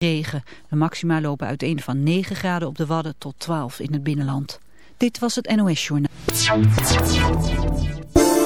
regen. De maxima lopen uiteen van 9 graden op de Wadden tot 12 in het binnenland. Dit was het NOS Journaal.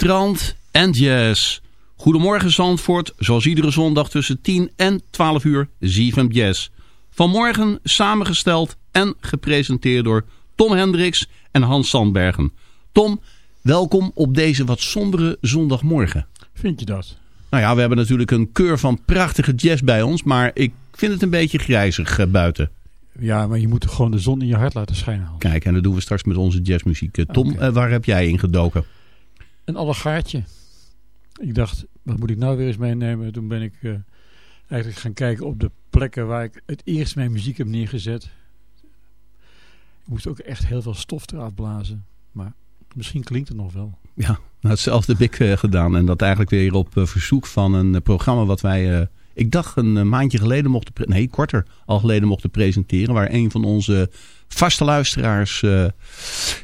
Strand en jazz. Goedemorgen Zandvoort, zoals iedere zondag tussen 10 en 12 uur, ZFM Jazz. Vanmorgen samengesteld en gepresenteerd door Tom Hendricks en Hans Sandbergen. Tom, welkom op deze wat sombere zondagmorgen. Vind je dat? Nou ja, we hebben natuurlijk een keur van prachtige jazz bij ons, maar ik vind het een beetje grijzig eh, buiten. Ja, maar je moet gewoon de zon in je hart laten schijnen. Hans. Kijk, en dat doen we straks met onze jazzmuziek. Eh, Tom, eh, waar heb jij in gedoken? Een allegaartje. Ik dacht, wat moet ik nou weer eens meenemen? Toen ben ik eh, eigenlijk gaan kijken op de plekken waar ik het eerst mijn muziek heb neergezet. Ik moest ook echt heel veel stof eraf blazen. Maar misschien klinkt het nog wel. Ja, nou, hetzelfde heb ik eh, gedaan. En dat eigenlijk weer op eh, verzoek van een programma wat wij, ik dacht een eh, maandje geleden mochten, nee korter al geleden mochten presenteren. Waar een van onze vaste luisteraars eh,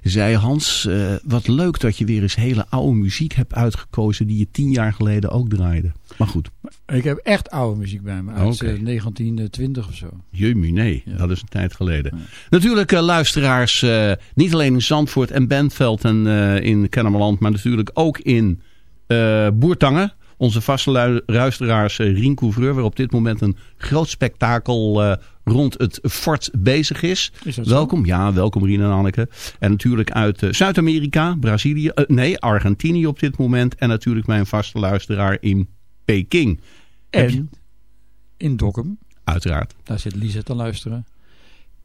zei, Hans, eh, wat leuk dat je weer eens hele oude muziek hebt uitgekozen die je tien jaar geleden ook draaide. Maar goed, Ik heb echt oude muziek bij me. Uit Oké. eh, 1920 of zo. Jumie, nee, Ja. dat is een tijd geleden. Natuurlijk luisteraars, niet alleen in Zandvoort en Bentveld en in Kennemerland, maar natuurlijk ook in Boertangen. Onze vaste lu- luisteraars uh, Rien Couvreur, waar op dit moment een groot spektakel eh, rond het fort bezig is. Is dat zo? welkom, ja, welkom Rien en Anneke. En natuurlijk uit eh, Zuid-Amerika, Brazilië, eh, nee, Argentinië op dit moment. En natuurlijk mijn vaste luisteraar in Peking. En in Dokkum, Uiteraard. daar zit Lisa te luisteren.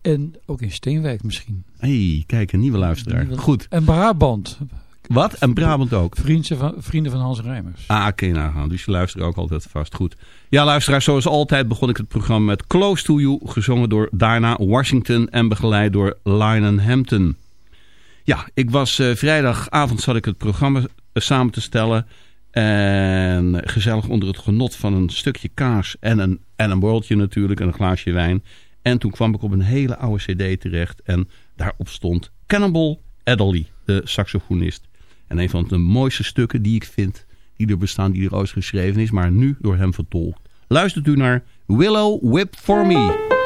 En ook in Steenwijk misschien. hey, kijk, een nieuwe luisteraar. Nieuwe- Goed. En Brabant. Wat? En Brabant ook. Vrienden van, vrienden van Hans Rijmers. Ah, oké, nou, gaan. dus je luistert ook altijd vast. Goed. Ja, luisteraars, zoals altijd begon ik het programma met Close to You, gezongen door Diana Washington en begeleid door Lionel Hampton. Ja, ik was eh, vrijdagavond zat ik het programma eh, samen te stellen. En gezellig onder het genot van een stukje kaas en een, en een borreltje natuurlijk en een glaasje wijn. En toen kwam ik op een hele oude cd terecht en daarop stond Cannibal Adderley, de saxofonist. En een van de mooiste stukken die ik vind, die er bestaan, die er ooit geschreven is, maar nu door hem vertolkt. Luistert u naar Willow Whip For Me.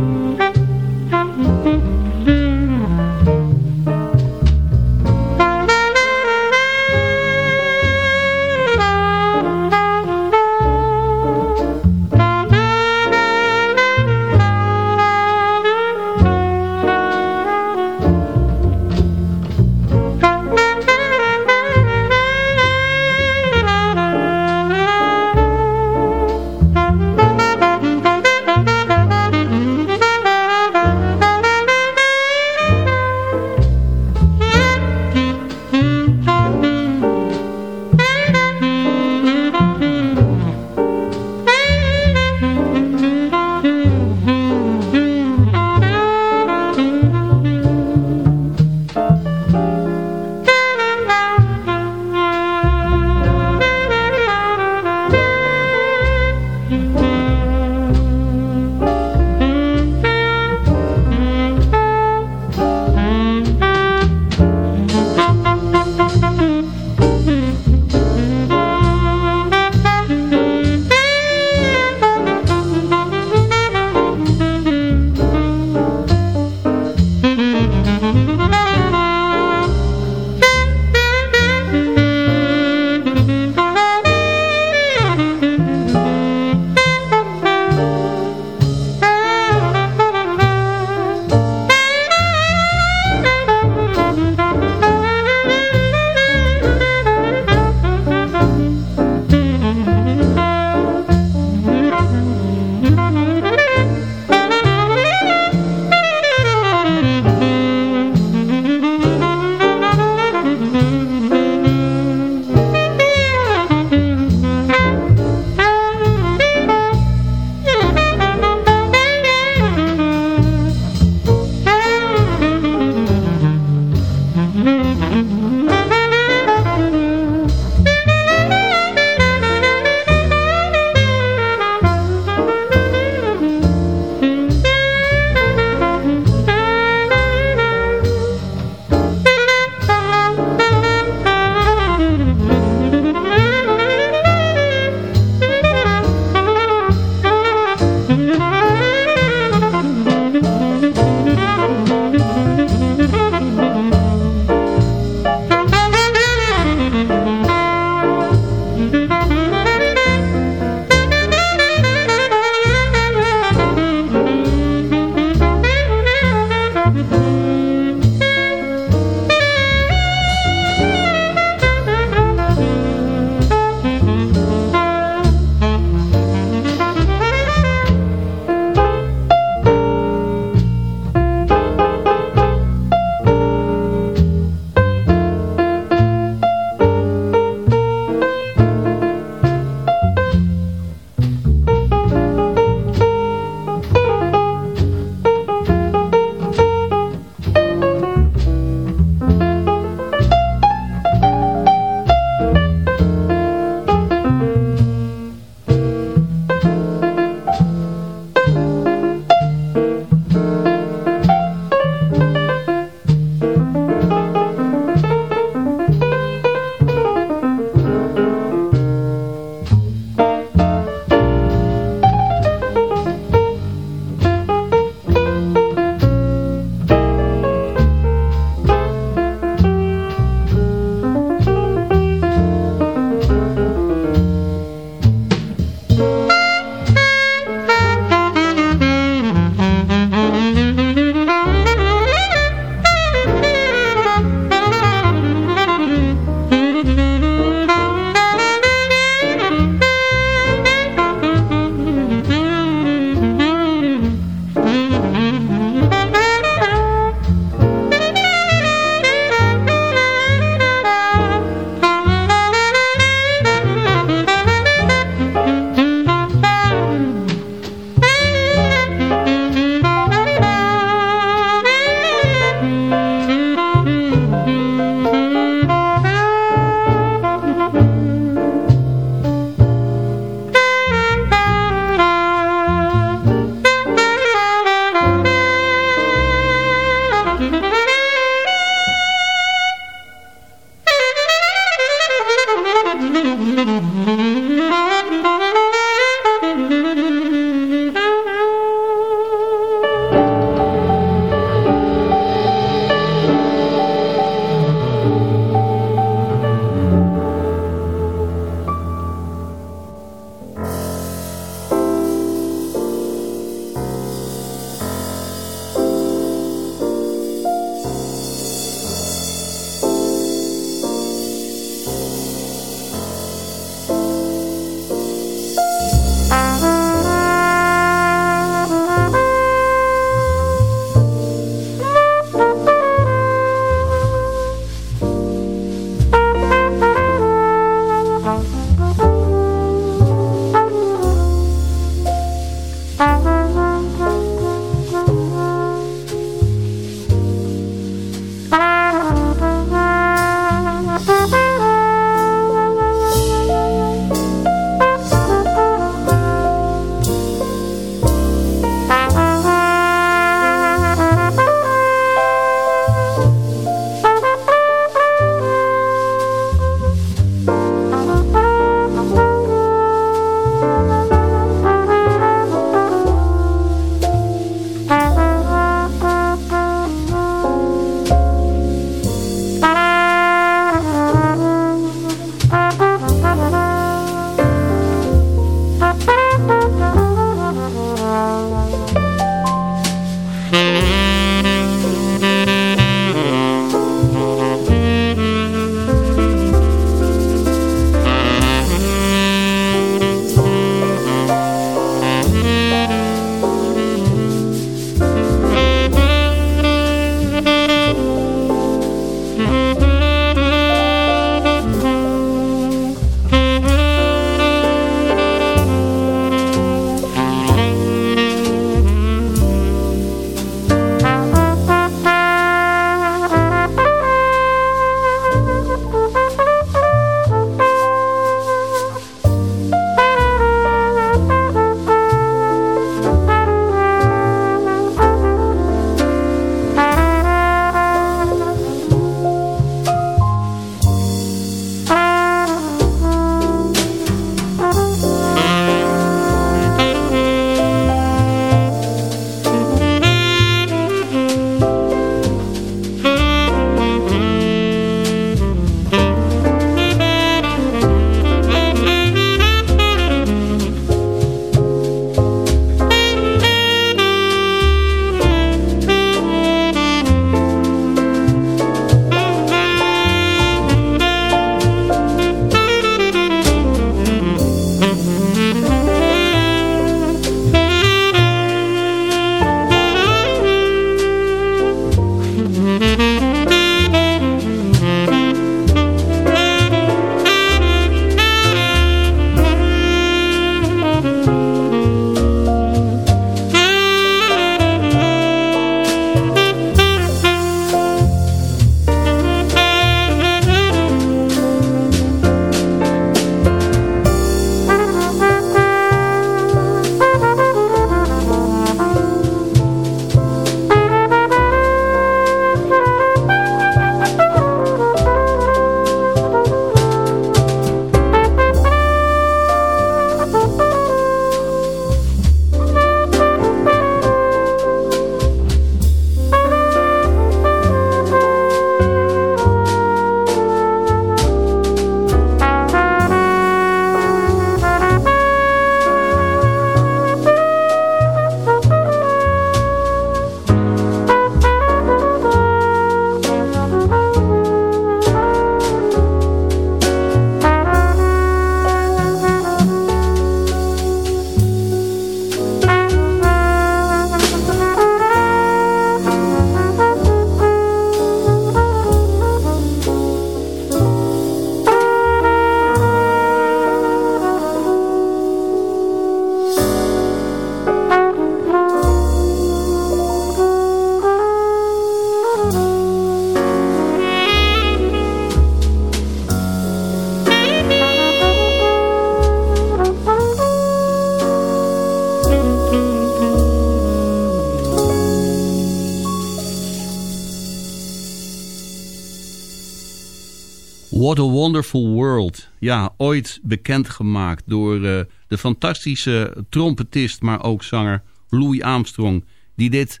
Wonderful World. Ja, ooit bekendgemaakt door uh, de fantastische trompetist, maar ook zanger Louis Armstrong. Die dit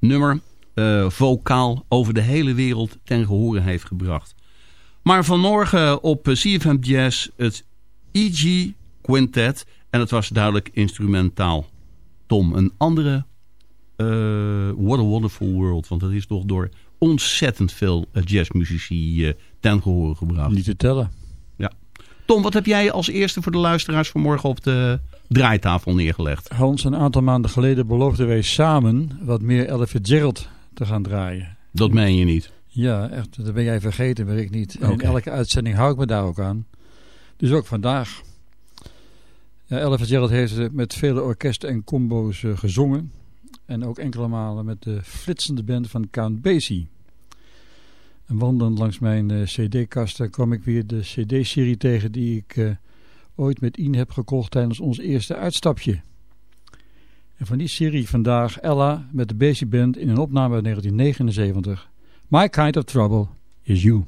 nummer uh, vocaal over de hele wereld ten gehore heeft gebracht. Maar vanmorgen op CFM Jazz het E.G. Quintet. En het was duidelijk instrumentaal. Tom, een andere What a Wonderful World. Want dat is toch door ontzettend veel jazzmuzici ten gehore gebracht. Niet te tellen. Ja. Tom, wat heb jij als eerste voor de luisteraars vanmorgen op de draaitafel neergelegd? Hans, een aantal maanden geleden beloofden wij samen wat meer Ella Fitzgerald te gaan draaien. Dat meen je niet? Ja, echt. Dat ben jij vergeten, weet ik niet. Okay. in elke uitzending hou ik me daar ook aan. Dus ook vandaag. Ja, Ella Fitzgerald heeft met vele orkesten en combo's uh, gezongen. En ook enkele malen met de flitsende band van Count Basie. En wandelend langs mijn uh, cd-kasten kwam ik weer de cd-serie tegen die ik uh, ooit met Ian heb gekocht tijdens ons eerste uitstapje. En van die serie vandaag Ella met de Basie Band in een opname uit 1979. My Kind of Trouble is You.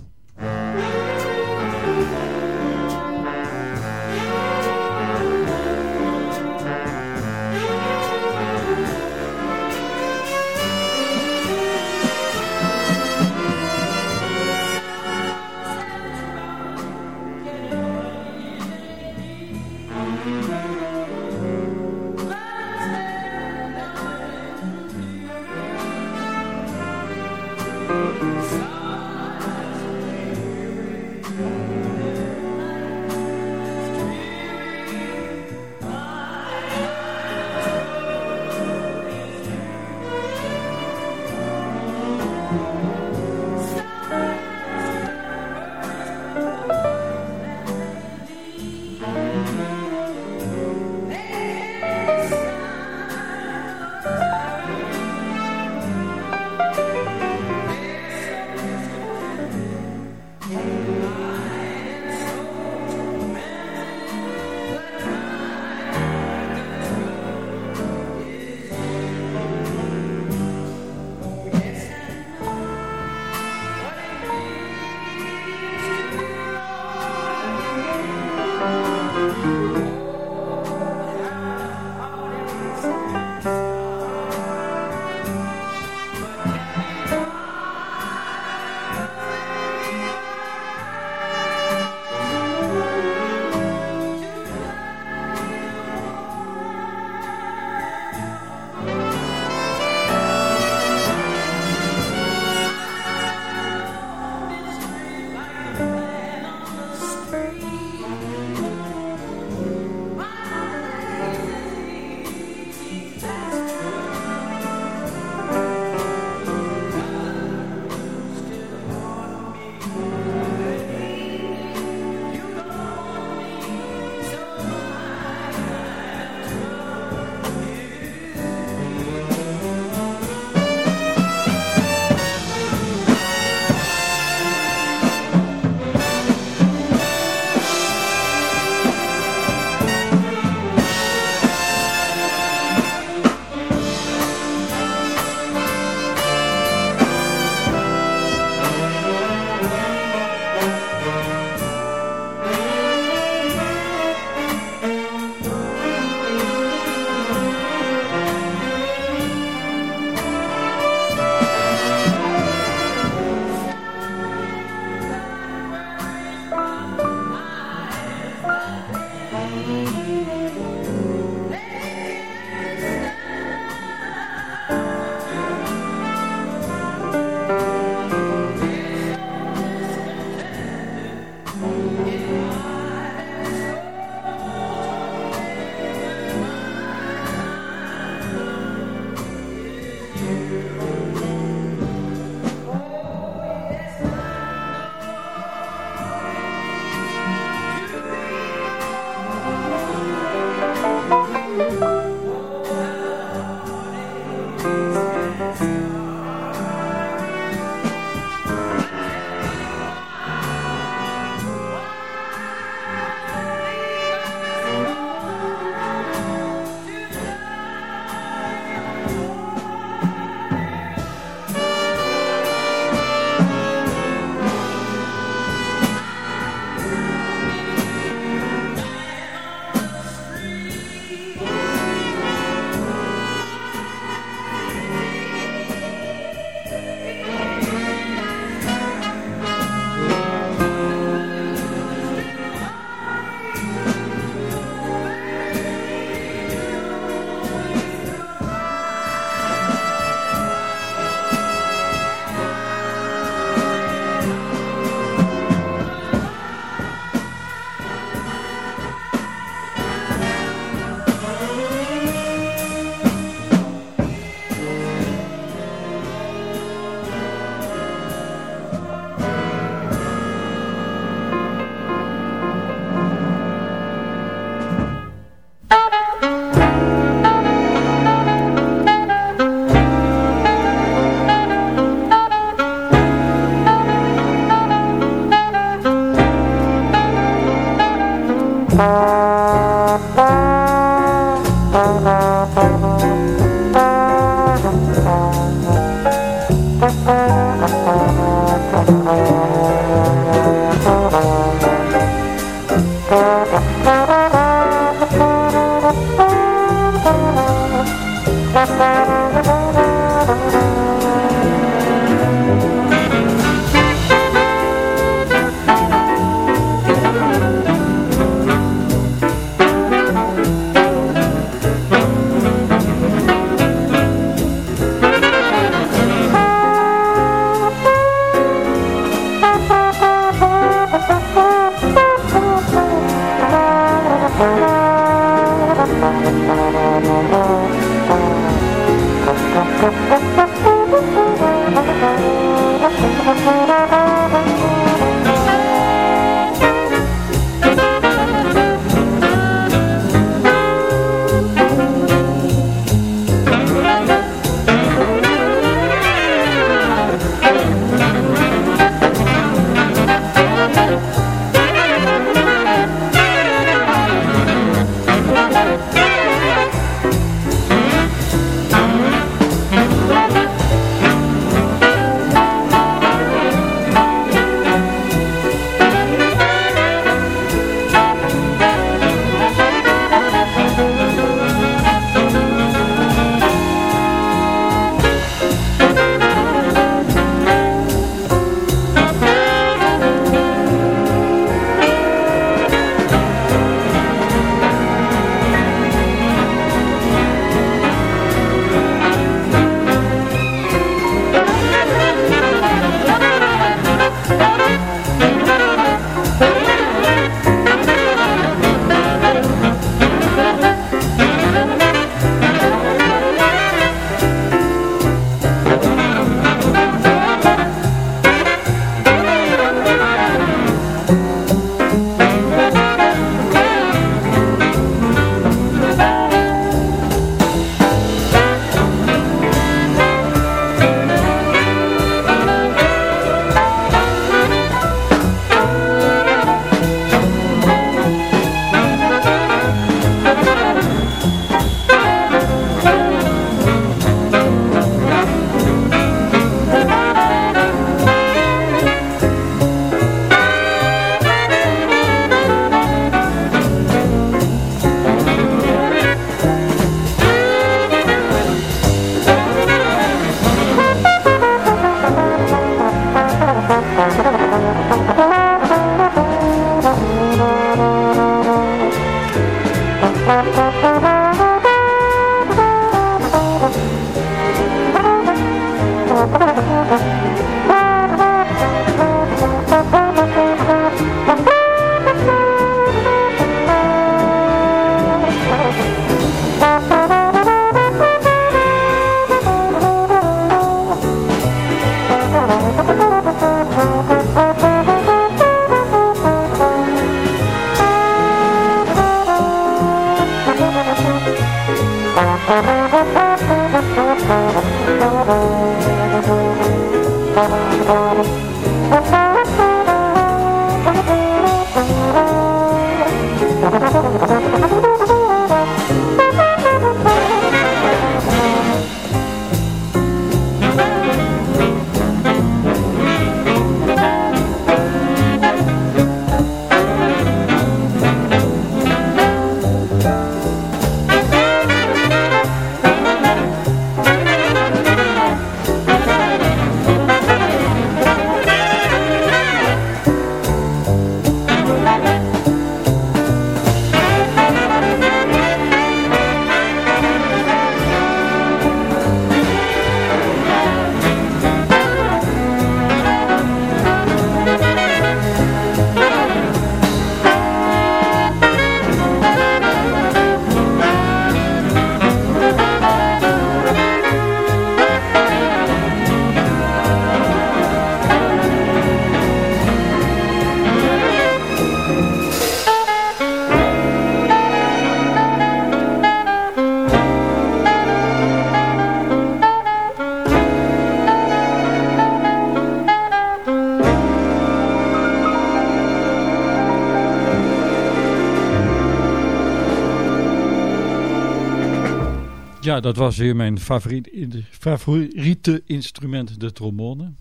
Ja, dat was weer mijn favoriet, favoriete instrument, de trombone.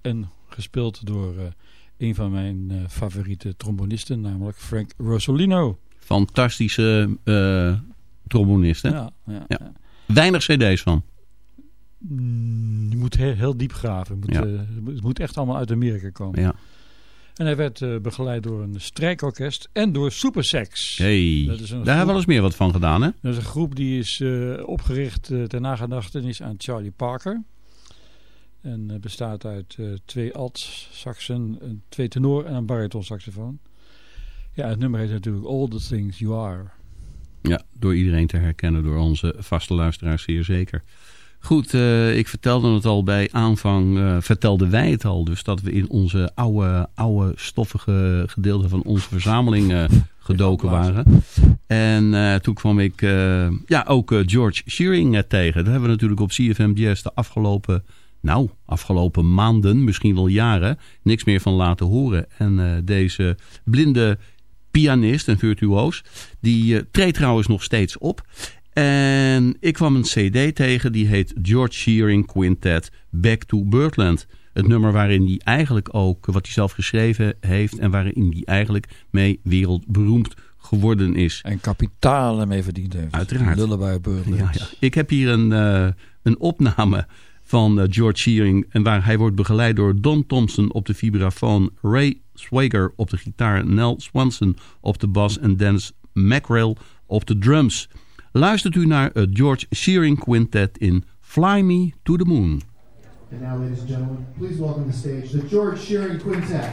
En gespeeld door uh, een van mijn uh, favoriete trombonisten, namelijk Frank Rosolino. Fantastische uh, trombonist, hè? Ja, ja, weinig cd's van. Mm, Je moet heel, heel diep graven. Je Moet, eh, het moet echt allemaal uit Amerika komen. Ja. En hij werd eh, begeleid door een strijkorkest en door Supersex. Hey. Daar hebben we wel eens meer wat van gedaan, hè? Dat is een groep die is eh, opgericht eh, ter nagedachtenis aan Charlie Parker. En bestaat uit twee alt-saxen, twee tenor en een bariton-saxofoon. Ja, het nummer heet natuurlijk All the Things You Are. Ja, door iedereen te herkennen, door onze vaste luisteraars zeer zeker. Goed, eh, ik vertelde het al bij aanvang, eh, vertelden wij het al, dus dat we in onze oude, oude stoffige gedeelte van onze verzameling eh, gedoken waren. En toen kwam ik ja, ook George Shearing tegen. Daar hebben we natuurlijk op CFM Jazz de afgelopen, nou, afgelopen maanden, misschien wel jaren, niks meer van laten horen. En deze blinde pianist en virtuoos. Die treedt trouwens nog steeds op. En ik kwam een cd tegen die heet George Shearing Quintet Back to Birdland. Het nummer waarin hij eigenlijk ook wat hij zelf geschreven heeft en waarin hij eigenlijk mee wereldberoemd geworden is. En kapitalen mee verdiend heeft. Uiteraard. Lullaby Birdland. Ja, ja. Ik heb hier een, eh, een opname van eh, George Shearing. En waar hij wordt begeleid door Don Thompson op de vibrafoon. Ray Swager op de gitaar. Nell Swanson op de bas. En Dennis Mackrell op de drums. Luistert u naar het George Shearing Quintet in Fly Me to the Moon. And now, ladies and gentlemen, please welcome to the stage the George Shearing Quintet.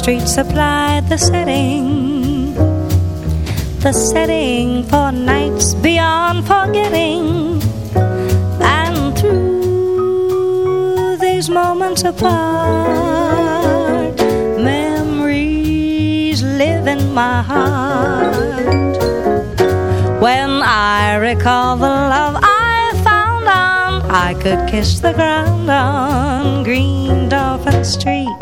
Street supplied the setting, the setting for nights beyond forgetting. And through these moments apart, memories live in my heart. When I recall the love I found on, I could kiss the ground on Green Dolphin Street.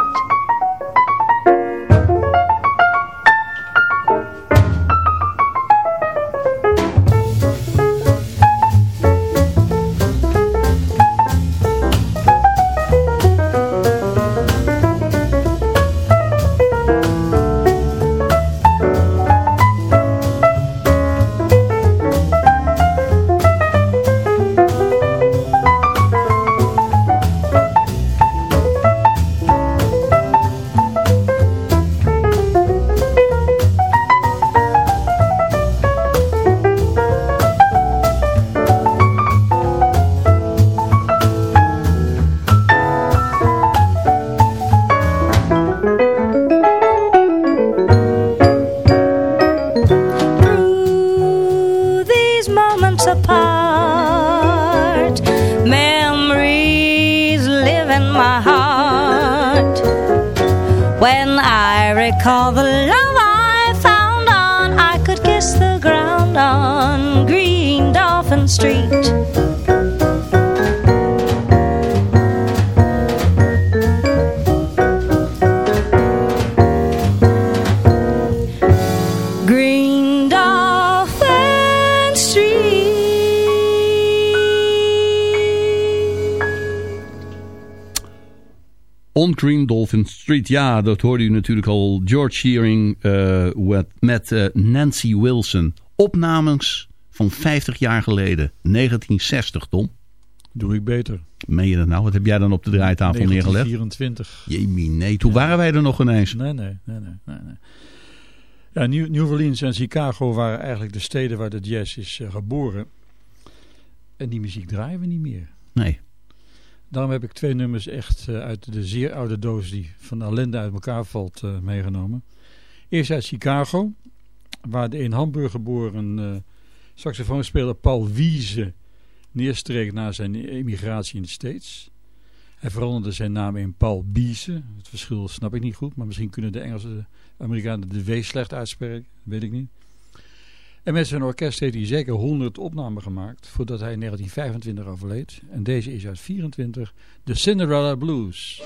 Street. Ja, dat hoorde u natuurlijk al. George Shearing eh, met, met eh, Nancy Wilson. Opnames van 50 jaar geleden. 1960, Tom. Doe ik beter. Meen je dat nou? Wat heb jij dan op de draaitafel neergelegd? 1924. Jemie, nee. Toen waren wij er nog ineens. Nee, nee, nee, nee. nee, nee. Ja, New, New Orleans en Chicago waren eigenlijk de steden waar de jazz is eh, geboren. En die muziek draaien we niet meer. Nee. Daarom heb ik twee nummers echt eh, uit de zeer oude doos die van ellende uit elkaar valt eh, meegenomen. Eerst uit Chicago, waar de in Hamburg geboren eh saxofoonspeler Paul Wiese neerstreek na zijn emigratie in de States. Hij veranderde zijn naam in Paul Biese. Het verschil snap ik niet goed, maar misschien kunnen de Engelse Amerikanen de W slecht uitspreken, weet ik niet. En met zijn orkest heeft hij zeker 100 opnamen gemaakt voordat hij in 1925 overleed. En deze is uit 24, de Cinderella Blues.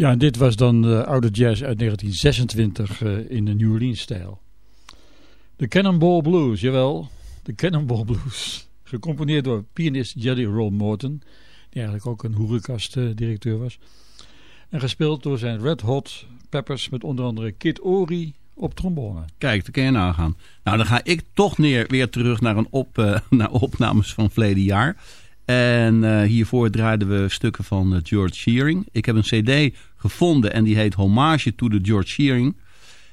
Ja, en dit was dan de oude jazz uit 1926 eh, in de New Orleans stijl. De Cannonball Blues, jawel, de Cannonball Blues. Gecomponeerd door pianist Jelly Roll Morton, die eigenlijk ook een hoerenkast-directeur was. En gespeeld door zijn Red Hot Peppers met onder andere Kid Ory op trombone. Kijk, daar kun je nagaan. Nou, dan ga ik toch neer, weer terug naar, een op, eh, naar opnames van verleden jaar. En eh, hiervoor draaiden we stukken van eh, George Shearing. Ik heb een cd gevonden en die heet Hommage to the George Shearing.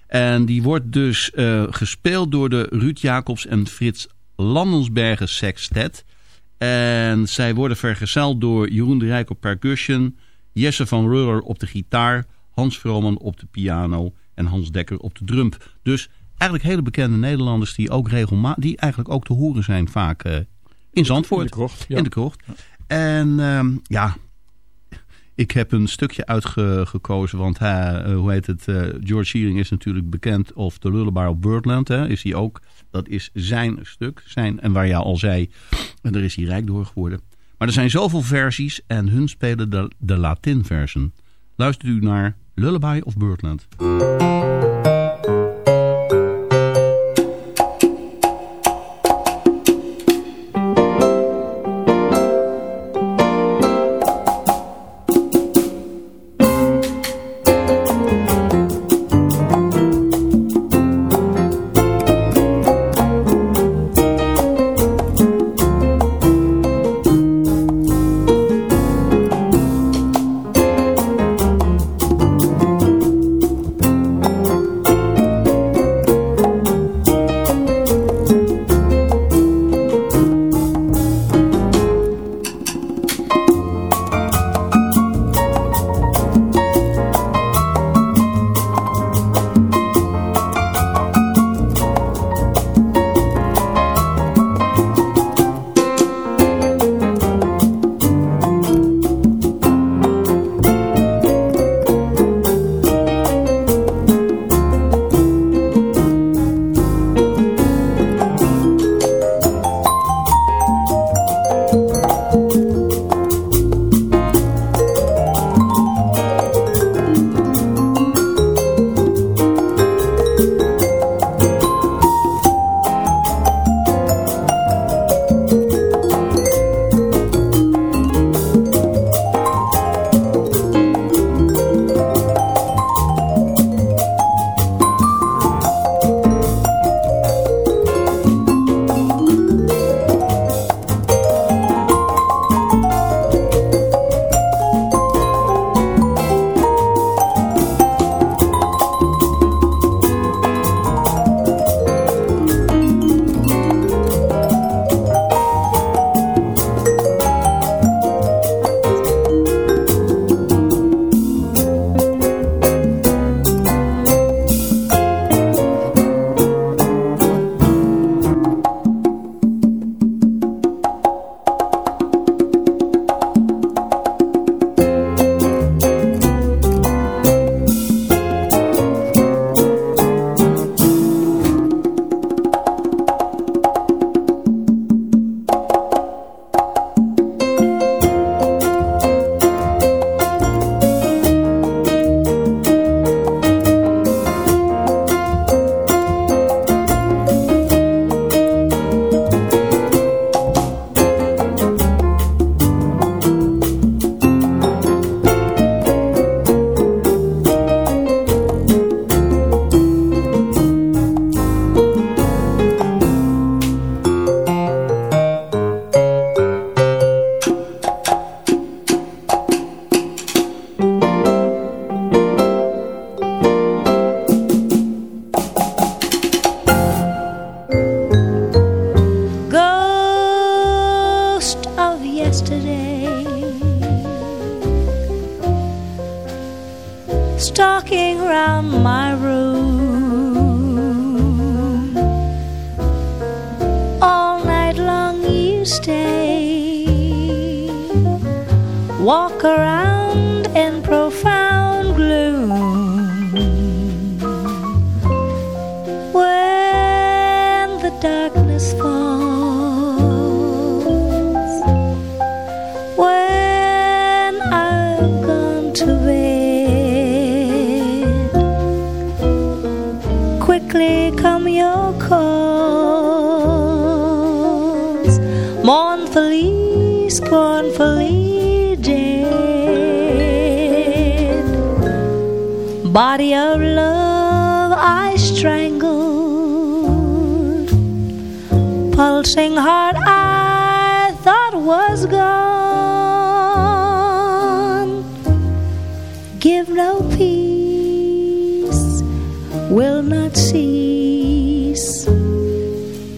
En die wordt dus eh, gespeeld door de Ruud Jacobs en Frits Landensbergen Sextet. En zij worden vergezeld door Jeroen de Rijk op percussion... Jesse van Ruller op de gitaar... Hans Vrooman op de piano en Hans Dekker op de drum. Dus eigenlijk hele bekende Nederlanders die ook regelmatig... die eigenlijk ook te horen zijn vaak eh, in Zandvoort. In de krocht, ja. In de krocht. En ehm, ja, ik heb een stukje uitgekozen, want eh, hoe heet het, eh, George Shearing is natuurlijk bekend of de Lullaby of Birdland, hè, is hij ook. Dat is zijn stuk, zijn, en waar jij al zei, en daar is hij rijk door geworden. Maar er zijn zoveel versies en hun spelen de, de Latin version. Luistert u naar Lullaby of Birdland.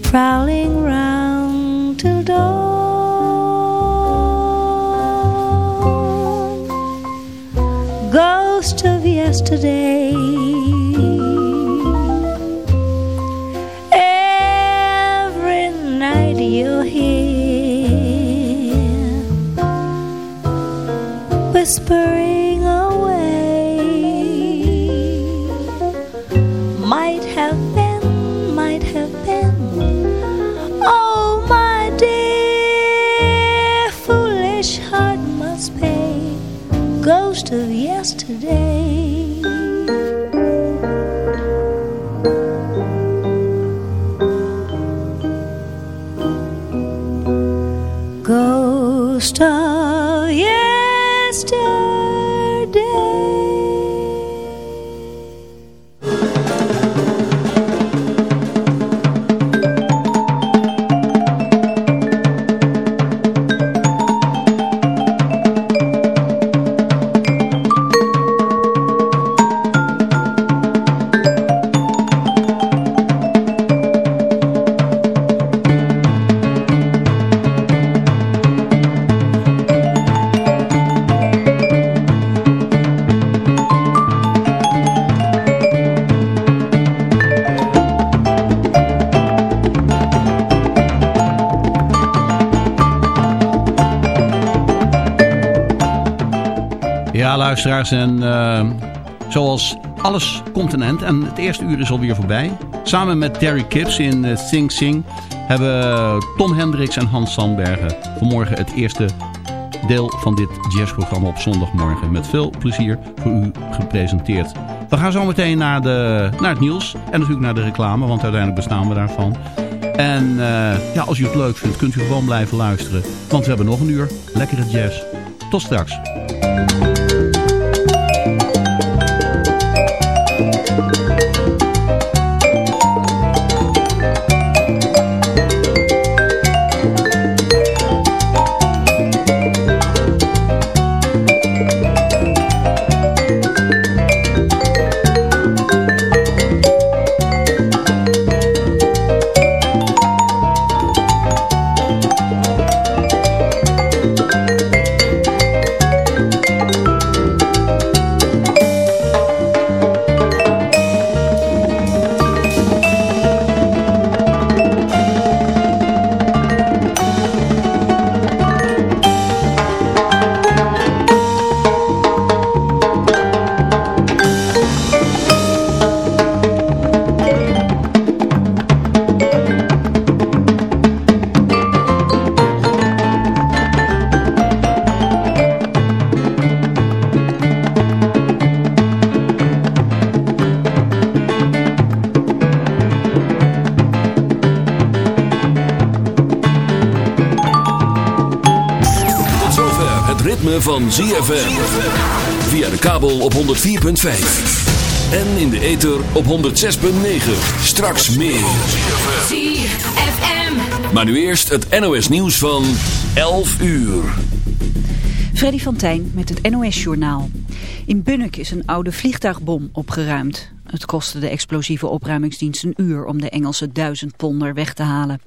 Prowling round till dawn. Ghost of yesterday. Every night you're here, whispering luisteraars, en eh, zoals alles continent, en het eerste uur is alweer voorbij. Samen met Terry Kips in eh, Sing Sing hebben Tom Hendricks en Hans Sandbergen vanmorgen het eerste deel van dit jazzprogramma op zondagmorgen met veel plezier voor u gepresenteerd. We gaan zo meteen naar, de, naar het nieuws en natuurlijk naar de reclame, want uiteindelijk bestaan we daarvan. En eh, ja, als u het leuk vindt, kunt u gewoon blijven luisteren, want we hebben nog een uur lekkere jazz. Tot straks. ZFM. Via de kabel op 104.5. En in de ether op 106.9. Straks meer. ZFM. Maar nu eerst het NOS nieuws van 11 uur. Freddy van Tijn met het NOS-journaal. In Bunnik is een oude vliegtuigbom opgeruimd. Het kostte de explosieve opruimingsdienst een uur om de Engelse duizendponder weg te halen.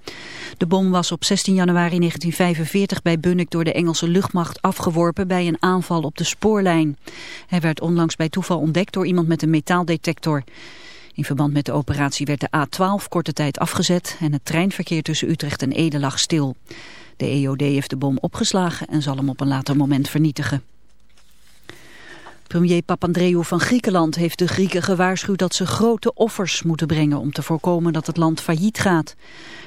De bom was op 16 januari 1945 bij Bunnik door de Engelse luchtmacht afgeworpen bij een aanval op de spoorlijn. Hij werd onlangs bij toeval ontdekt door iemand met een metaaldetector. In verband met de operatie werd de A12 korte tijd afgezet en het treinverkeer tussen Utrecht en Ede lag stil. De EOD heeft de bom opgeslagen en zal hem op een later moment vernietigen. Premier Papandreou van Griekenland heeft de Grieken gewaarschuwd dat ze grote offers moeten brengen om te voorkomen dat het land failliet gaat.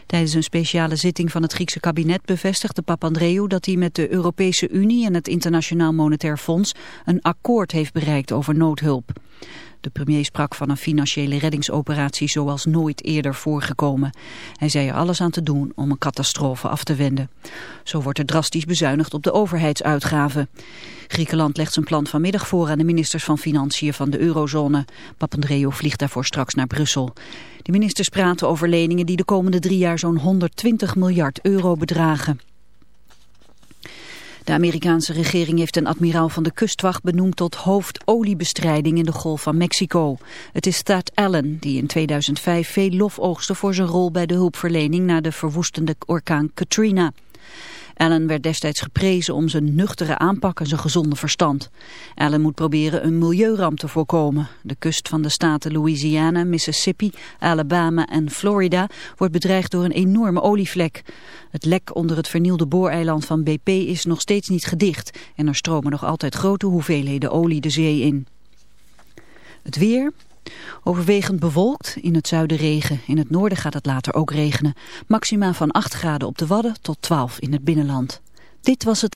Tijdens een speciale zitting van het Griekse kabinet bevestigde Papandreou dat hij met de Europese Unie en het Internationaal Monetair Fonds een akkoord heeft bereikt over noodhulp. De premier sprak van een financiële reddingsoperatie zoals nooit eerder voorgekomen. Hij zei er alles aan te doen om een catastrofe af te wenden. Zo wordt er drastisch bezuinigd op de overheidsuitgaven. Griekenland legt zijn plan vanmiddag voor aan de ministers van Financiën van de eurozone. Papandreou vliegt daarvoor straks naar Brussel. De ministers praten over leningen die de komende drie jaar zo'n 120 miljard euro bedragen. De Amerikaanse regering heeft een admiraal van de kustwacht benoemd tot hoofd oliebestrijding in de Golf van Mexico. Het is Thad Allen, die in 2005 veel lof oogste voor zijn rol bij de hulpverlening na de verwoestende orkaan Katrina. Allen werd destijds geprezen om zijn nuchtere aanpak en zijn gezonde verstand. Allen moet proberen een milieuramp te voorkomen. De kust van de staten Louisiana, Mississippi, Alabama en Florida wordt bedreigd door een enorme olievlek. Het lek onder het vernielde booreiland van BP is nog steeds niet gedicht en er stromen nog altijd grote hoeveelheden olie de zee in. Het weer, Overwegend bewolkt, in het zuiden regen. In het noorden gaat het later ook regenen. Maxima van 8 graden op de Wadden tot 12 in het binnenland. Dit was het.